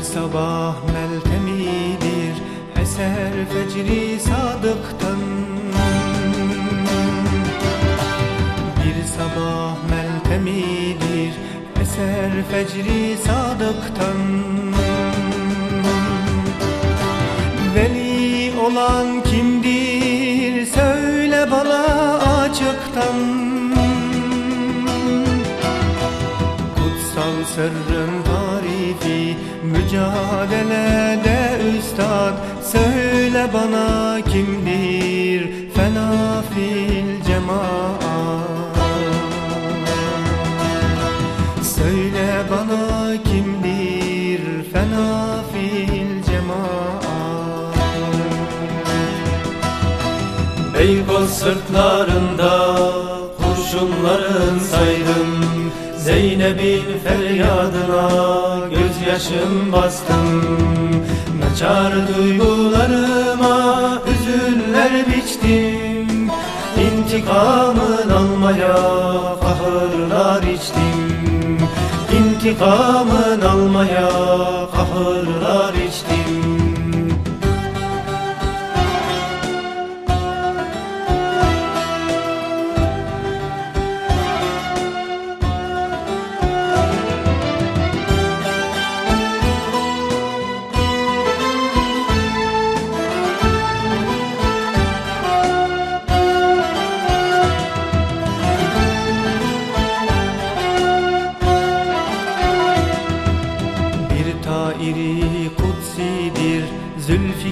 Bir sabah meltemidir Eser fecri sadıktan. Bir sabah meltemidir Eser fecri sadıktan. Veli olan kimdir Söyle bana açıktan. Kutsal tarifi Mücadelede üstad. Söyle bana kimdir Fena fil cemaat. Söyle bana kimdir Fena fil cemaat. Beykoz sırtlarında kurşunların saydım Zeynep'in feryadına gözyaşım bastım. Naçar duygularıma hüzünler biçtim. İntikamın almaya kahırlar içtim. İntikamın almaya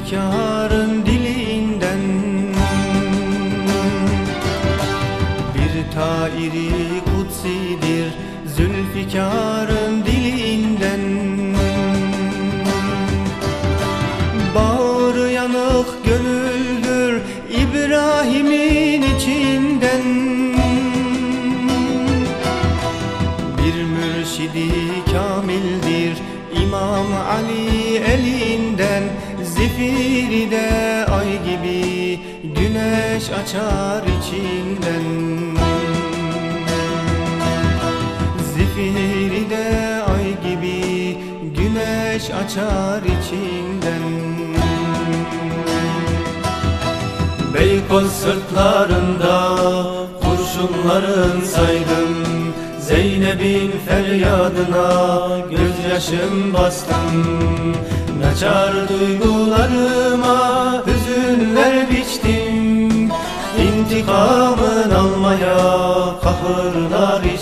Zülfikar'ın dilinden Bir tairi kutsidir Zülfikar'ın dilinden. Bağrı yanık gönüldür İbrahim'in içinden. Bir mürşidi kamildir İmam Ali elinden Zifiri de ay gibi Güneş açar içinden. Zifiri de ay gibi Güneş açar içinden. Beykoz sırtlarında kurşunların saydım Zeynep'in feryadına gözyaşım bastım. Naçar duygularıma hüzünler biçtim. İntikamın almaya kahırlar içtim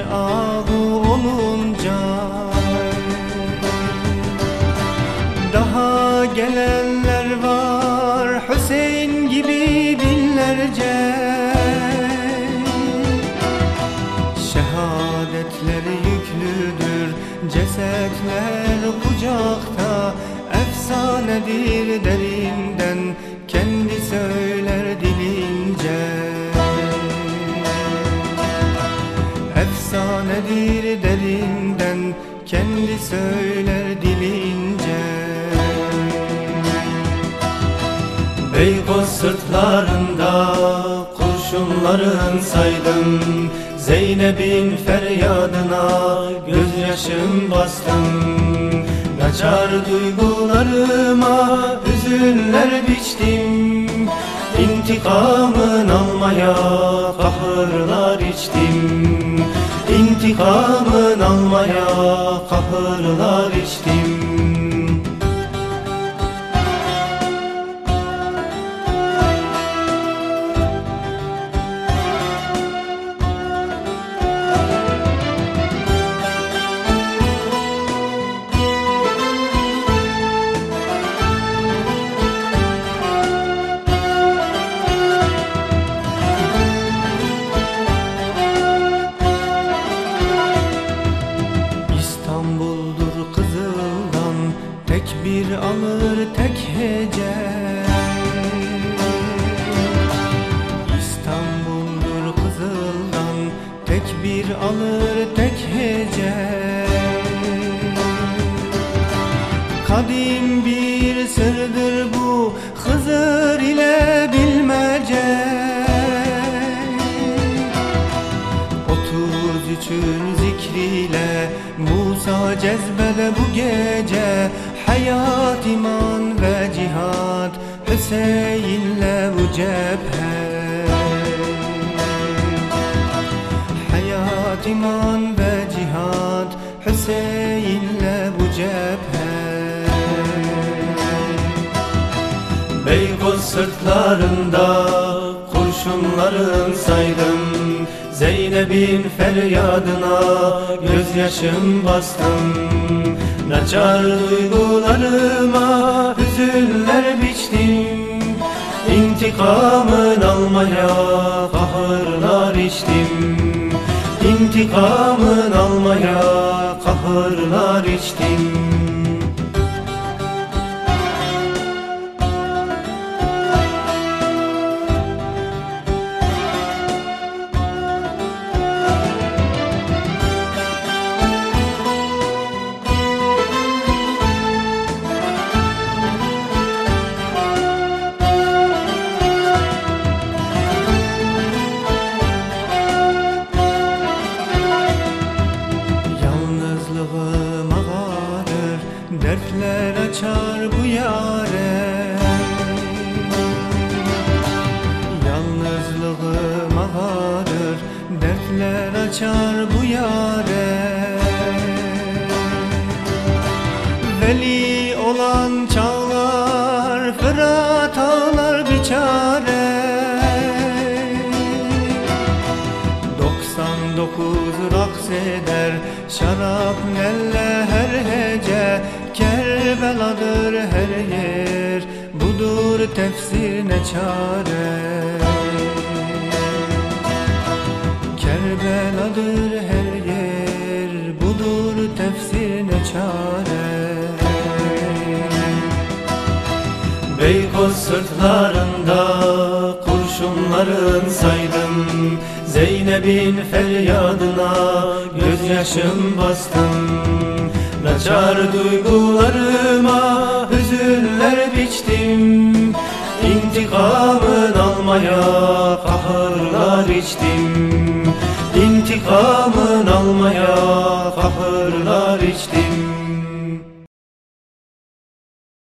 Ahu olunca Daha gelenler var Hüseyin gibi binlerce Şehadetler yüklüdür Cesetler kucakta Efsanedir derinden Efsanedir derinden Kendi söyler dilince. Beykoz sırtlarında kurşunların saydım Zeynep'in feryadına gözyaşım bastım. Naçar duygularıma hüzünler biçtim İntikamın almaya kahırlar içtim. İntikamın almaya kahırlar içtim bir alır tek hece. İstanbul'dur Kızıl'dan tek bir alır tek hece. Kadim bir sırdır bu Hızır ile bilmece. Otuz üçün zikriyle Musa cezbede bu gece Hayat, iman ve cihat Hüseyin'le bu cephe. Hayat, iman ve cihat Hüseyin'le bu cephe. Beykoz sırtlarında kurşunların saydım. Zeynep'in feryadına gözyaşım bastım Naçar duygularıma hüzünler biçtim İntikamın almaya kahırlar içtim. İntikamın almaya kahırlar içtim yare Veli olan çağlar Fırat ağlar bir çare 99 raks eder Şarap nelle her hece. Kerbeladır her yer Budur tefsir ne çare Kerbeladır her yer Budur tefsir ne çare. Beykoz sırtlarında kurşunların saydım. Zeynep'in feryadına gözyaşım bastım. Naçar duygularıma hüzünler biçtim. İntikamın almaya kahırlar içtim İntikamın